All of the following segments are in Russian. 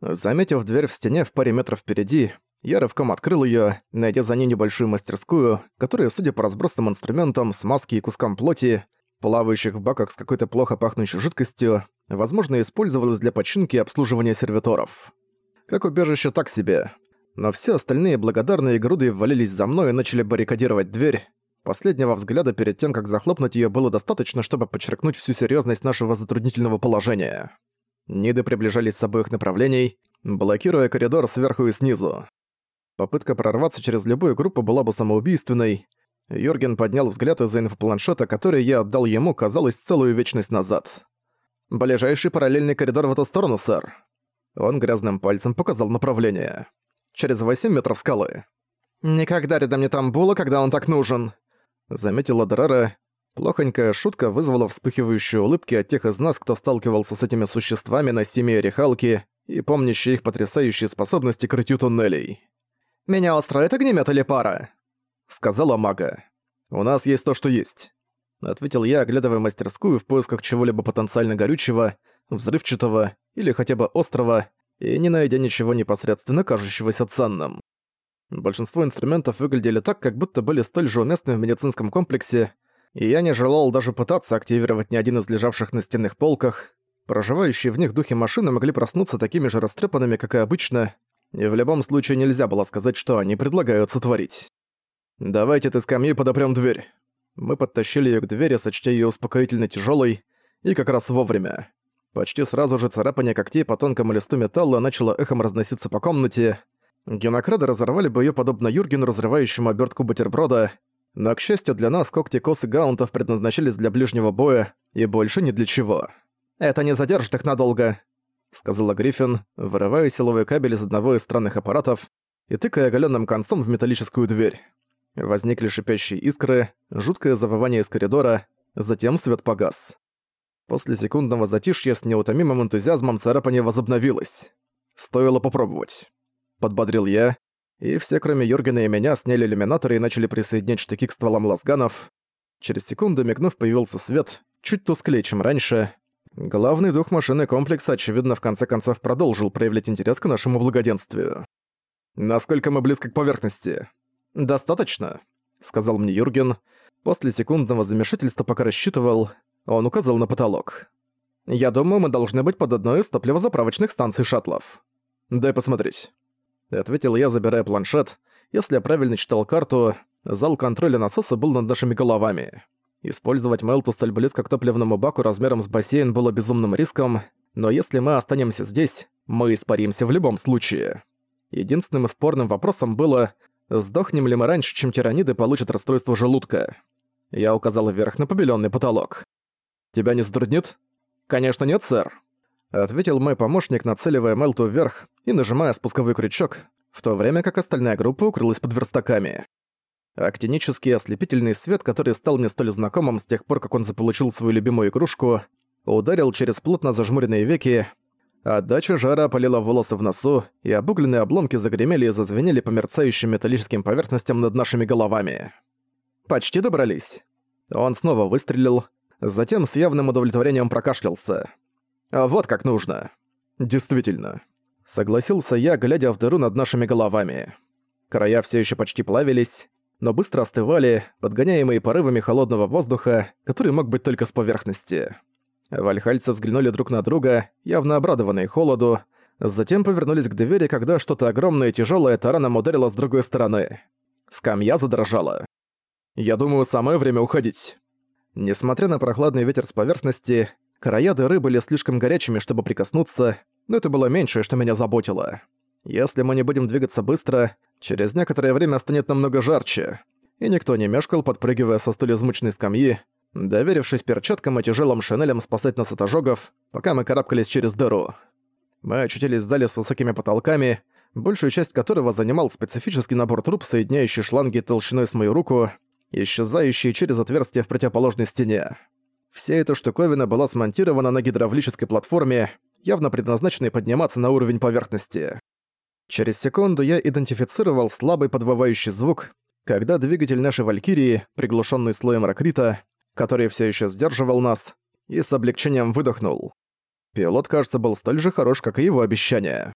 Заметив дверь в стене в паре метров впереди, я рывком открыл её, найдя за ней небольшую мастерскую, которая, судя по разбросанным инструментам, смазке и кускам плоти, плавающих в баках с какой-то плохо пахнущей жидкостью, возможно, использовалась для починки и обслуживания сервиторов. Как убежище так себе. Но все остальные благодарные груды ввалились за мной и начали баррикадировать дверь. Последнего взгляда перед тем, как захлопнуть её, было достаточно, чтобы подчеркнуть всю серьёзность нашего затруднительного положения. Ниды приближались с обоих направлений, блокируя коридор сверху и снизу. Попытка прорваться через любую группу была бы самоубийственной. Йорген поднял взгляд из-за инфопланшета, который я отдал ему, казалось, целую вечность назад. «Ближайший параллельный коридор в эту сторону, сэр». Он грязным пальцем показал направление. «Через 8 метров скалы». «Никогда рядом не там было, когда он так нужен», — заметила Драра. Плохонькая шутка вызвала вспыхивающие улыбки от тех из нас, кто сталкивался с этими существами на семье Рихалки и помнящие их потрясающие способности к рытью туннелей. «Меня устроит огнемет или пара?» — сказала мага. «У нас есть то, что есть», — ответил я, оглядывая мастерскую в поисках чего-либо потенциально горючего, взрывчатого или хотя бы острого, и не найдя ничего непосредственно кажущегося ценным. Большинство инструментов выглядели так, как будто были столь же уместны в медицинском комплексе, и я не желал даже пытаться активировать ни один из лежавших на стенных полках. Проживающие в них духи машины могли проснуться такими же растрепанными, как и обычно, и в любом случае нельзя было сказать, что они предлагают сотворить. «Давайте ты скамьи подопрём дверь». Мы подтащили её к двери, сочтя её успокоительно тяжёлой, и как раз вовремя. Почти сразу же царапание когтей по тонкому листу металла начало эхом разноситься по комнате. Генокрады разорвали бы её подобно Юргену, разрывающему обертку бутерброда, но, к счастью для нас, когти косы гаунтов предназначались для ближнего боя и больше ни для чего. «Это не задержит их надолго», — сказала Гриффин, вырывая силовой кабель из одного из странных аппаратов и тыкая оголенным концом в металлическую дверь. Возникли шипящие искры, жуткое завывание из коридора, затем свет погас. После секундного затишья с неутомимым энтузиазмом царапание возобновилось. Стоило попробовать. Подбодрил я, и все, кроме Юргена и меня, сняли иллюминаторы и начали присоединять штыки к стволам лазганов. Через секунду, мигнув, появился свет, чуть тусклее, чем раньше. Главный дух машины комплекса, очевидно, в конце концов продолжил проявлять интерес к нашему благоденствию. «Насколько мы близко к поверхности?» «Достаточно», — сказал мне Юрген. После секундного замешательства пока рассчитывал, он указал на потолок. «Я думаю, мы должны быть под одной из топливозаправочных станций шаттлов». «Дай посмотреть». Ответил я, забирая планшет. Если я правильно читал карту, зал контроля насоса был над нашими головами. Использовать Мелту столь близко к топливному баку размером с бассейн было безумным риском, но если мы останемся здесь, мы испаримся в любом случае. Единственным спорным вопросом было, сдохнем ли мы раньше, чем тираниды получат расстройство желудка. Я указал вверх на побеленный потолок. «Тебя не затруднит?» «Конечно нет, сэр», — ответил мой помощник, нацеливая Мелту вверх и нажимая спусковой крючок, в то время как остальная группа укрылась под верстаками. Актинический ослепительный свет, который стал мне столь знакомым с тех пор, как он заполучил свою любимую игрушку, ударил через плотно зажмуренные веки, Отдача жара опалила волосы в носу, и обугленные обломки загремели и зазвенели по мерцающим металлическим поверхностям над нашими головами. «Почти добрались». Он снова выстрелил, затем с явным удовлетворением прокашлялся. А вот как нужно. Действительно. Согласился я, глядя в дыру над нашими головами. Края все еще почти плавились, но быстро остывали, подгоняемые порывами холодного воздуха, который мог быть только с поверхности. Вальхальцы взглянули друг на друга, явно обрадованные холоду, затем повернулись к двери, когда что-то огромное и тяжёлое тараном ударило с другой стороны. Скамья задрожала. «Я думаю, самое время уходить». Несмотря на прохладный ветер с поверхности, Края дыры были слишком горячими, чтобы прикоснуться, но это было меньшее, что меня заботило. Если мы не будем двигаться быстро, через некоторое время станет намного жарче. И никто не мешкал, подпрыгивая со столь измученной скамьи, доверившись перчаткам и тяжелым шинелям спасать нас от ожогов, пока мы карабкались через дыру. Мы очутились в зале с высокими потолками, большую часть которого занимал специфический набор труб, соединяющий шланги толщиной с мою руку, исчезающие через отверстие в противоположной стене. Вся эта штуковина была смонтирована на гидравлической платформе, явно предназначенной подниматься на уровень поверхности. Через секунду я идентифицировал слабый подвывающий звук, когда двигатель нашей Валькирии, приглушенный слоем ракрита, который все еще сдерживал нас, и с облегчением выдохнул. Пилот, кажется, был столь же хорош, как и его обещание.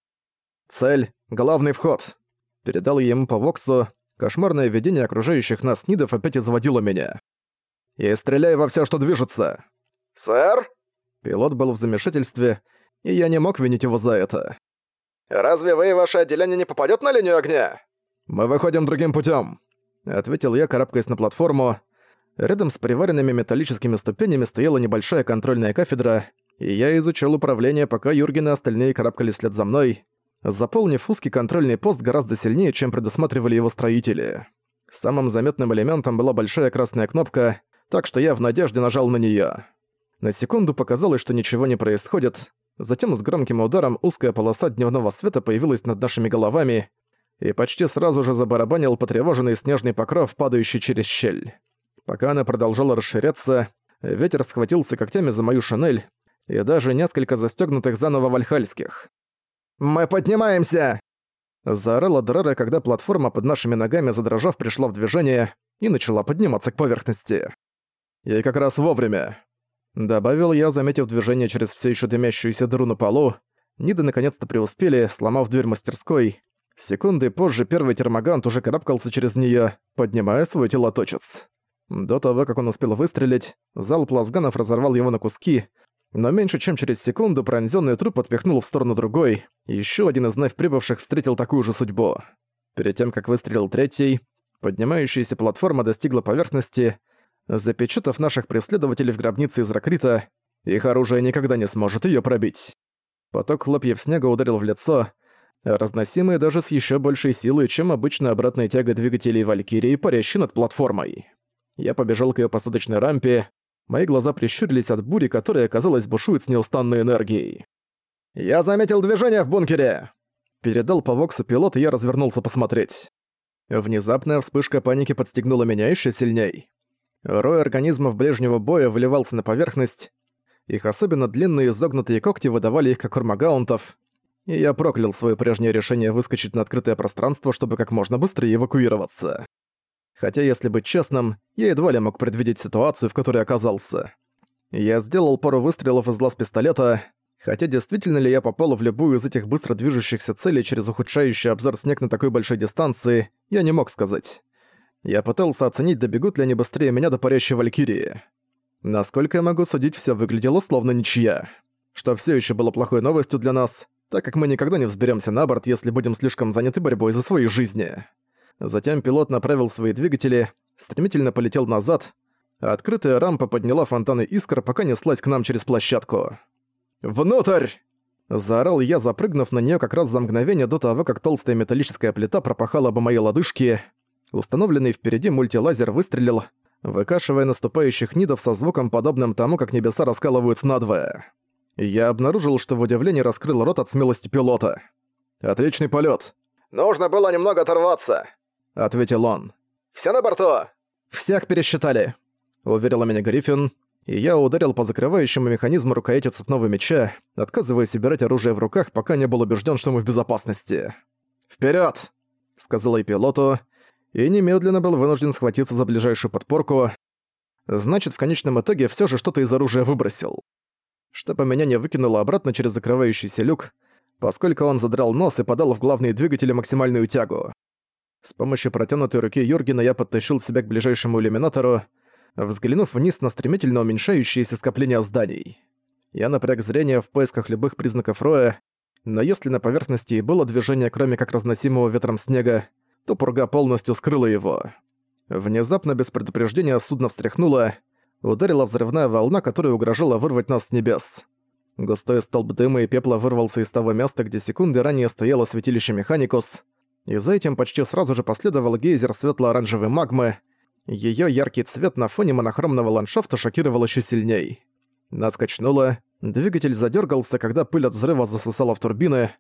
Цель — главный вход. Передал я ему по Воксу. Кошмарное видение окружающих нас нидов опять изводило меня. «И стреляй во все, что движется!» «Сэр?» Пилот был в замешательстве, и я не мог винить его за это. «Разве вы и ваше отделение не попадёт на линию огня?» «Мы выходим другим путём», — ответил я, карабкаясь на платформу. Рядом с приваренными металлическими ступенями стояла небольшая контрольная кафедра, и я изучал управление, пока Юрген и остальные карабкались вслед за мной, заполнив узкий контрольный пост гораздо сильнее, чем предусматривали его строители. Самым заметным элементом была большая красная кнопка, так что я в надежде нажал на неё. На секунду показалось, что ничего не происходит, затем с громким ударом узкая полоса дневного света появилась над нашими головами, и почти сразу же забарабанил потревоженный снежный покров, падающий через щель. Пока она продолжала расширяться, ветер схватился когтями за мою шинель и даже несколько застегнутых заново вальхальских. «Мы поднимаемся!» Заорала Дрера, когда платформа под нашими ногами, задрожав, пришла в движение и начала подниматься к поверхности. И как раз вовремя. Добавил я, заметив движение через все еще дымящуюся дыру на полу. Ниды наконец-то преуспели, сломав дверь мастерской, Секунды позже первый термогант уже карабкался через неё, поднимая свой телоточец. До того, как он успел выстрелить, залп лазганов разорвал его на куски, но меньше чем через секунду пронзённый труп отпихнул в сторону другой, и ещё один из вновь прибывших встретил такую же судьбу. Перед тем, как выстрелил третий, поднимающаяся платформа достигла поверхности, запечатав наших преследователей в гробнице из ракрита, их оружие никогда не сможет её пробить. Поток хлопьев снега ударил в лицо, разносимые даже с еще большей силой, чем обычно обратная тяга двигателей Валькирии, парящей над платформой. Я побежал к ее посадочной рампе, мои глаза прищурились от бури, которая, казалось, бушует с неустанной энергией. «Я заметил движение в бункере!» Передал по Воксу пилот, и я развернулся посмотреть. Внезапная вспышка паники подстегнула меня еще сильней. Рой организмов ближнего боя выливался на поверхность, их особенно длинные изогнутые когти выдавали их как урмагаунтов, и я проклял свое прежнее решение выскочить на открытое пространство, чтобы как можно быстрее эвакуироваться. Хотя, если быть честным, я едва ли мог предвидеть ситуацию, в которой оказался. Я сделал пару выстрелов из глаз пистолета, хотя действительно ли я попал в любую из этих быстро движущихся целей через ухудшающий обзор снег на такой большой дистанции, я не мог сказать. Я пытался оценить, добегут ли они быстрее меня до парящей Валькирии. Насколько я могу судить, все выглядело словно ничья. Что все еще было плохой новостью для нас, так как мы никогда не взберемся на борт, если будем слишком заняты борьбой за свои жизни. Затем пилот направил свои двигатели, стремительно полетел назад, а открытая рампа подняла фонтаны искр, пока неслась к нам через площадку. «Внутрь!» Заорал я, запрыгнув на нее как раз за мгновение до того, как толстая металлическая плита пропахала бы мои лодыжки. Установленный впереди мультилазер выстрелил, выкашивая наступающих нидов со звуком, подобным тому, как небеса раскалываются надвое. Я обнаружил, что в удивлении раскрыл рот от смелости пилота. «Отличный полет. «Нужно было немного оторваться», — ответил он. «Все на борту?» «Всех пересчитали», — уверила меня Гриффин, и я ударил по закрывающему механизму рукояти цепного меча, отказываясь убирать оружие в руках, пока не был убежден, что мы в безопасности. Вперед! сказала я пилоту, и немедленно был вынужден схватиться за ближайшую подпорку. Значит, в конечном итоге все же что-то из оружия выбросил чтобы меня не выкинуло обратно через закрывающийся люк, поскольку он задрал нос и подал в главные двигатели максимальную тягу. С помощью протянутой руки Юргена я подтащил себя к ближайшему иллюминатору, взглянув вниз на стремительно уменьшающееся скопление зданий. Я напряг зрение в поисках любых признаков роя, но если на поверхности и было движение, кроме как разносимого ветром снега, то пурга полностью скрыла его. Внезапно, без предупреждения, судно встряхнуло, ударила взрывная волна, которая угрожала вырвать нас с небес. Густой столб дыма и пепла вырвался из того места, где секунды ранее стояло святилище Механикус, и за этим почти сразу же последовал гейзер светло-оранжевой магмы. Её яркий цвет на фоне монохромного ландшафта шокировал ещё сильней. Нас качнуло, двигатель задёргался, когда пыль от взрыва засосала в турбины.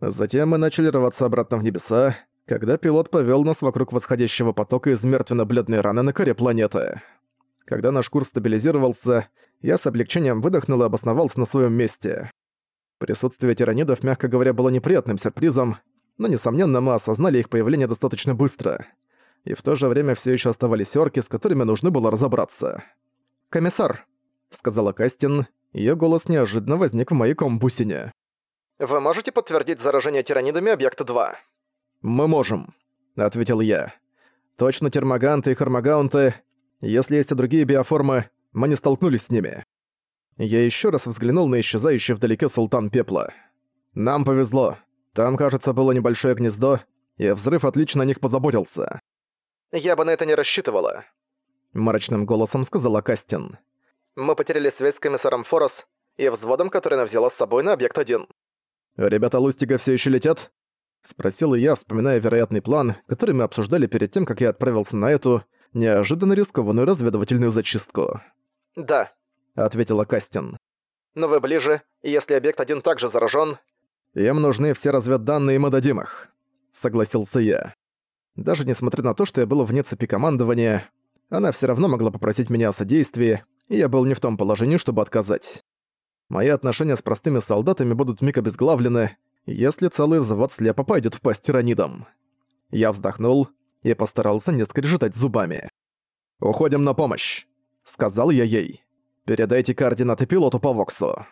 Затем мы начали рваться обратно в небеса, когда пилот повёл нас вокруг восходящего потока из мертвенно-бледной раны на коре планеты. Когда наш курс стабилизировался, я с облегчением выдохнул и обосновался на своем месте. Присутствие тиранидов, мягко говоря, было неприятным сюрпризом, но, несомненно, мы осознали их появление достаточно быстро. И в то же время все еще оставались орки, с которыми нужно было разобраться. «Комиссар», — сказала Кастин, ее голос неожиданно возник в моей комбусине. Вы можете подтвердить заражение тиранидами объекта 2? «Мы можем», — ответил я. «Точно термоганты и хармагаунты. Если есть и другие биоформы, мы не столкнулись с ними». Я еще раз взглянул на исчезающий вдалеке султан пепла. «Нам повезло. Там, кажется, было небольшое гнездо, и взрыв отлично о них позаботился». «Я бы на это не рассчитывала», — мрачным голосом сказала Кастин. «Мы потеряли связь с комиссаром Форос и взводом, который она взяла с собой на объект 1». «Ребята Лустига все еще летят?» — спросил я, вспоминая вероятный план, который мы обсуждали перед тем, как я отправился на эту неожиданно рискованную разведывательную зачистку. «Да», — ответила Кастин. «Но вы ближе, и если объект один также заражен, «Им нужны все разведданные, и мы дадим их», — согласился я. Даже несмотря на то, что я был вне цепи командования, она все равно могла попросить меня о содействии, и я был не в том положении, чтобы отказать. Мои отношения с простыми солдатами будут вмиг обезглавлены, если целый взвод слепо пойдет в пасть тиранидам. Я вздохнул и постарался не скрежетать зубами. «Уходим на помощь», — сказал я ей. «Передайте координаты пилоту по Воксу».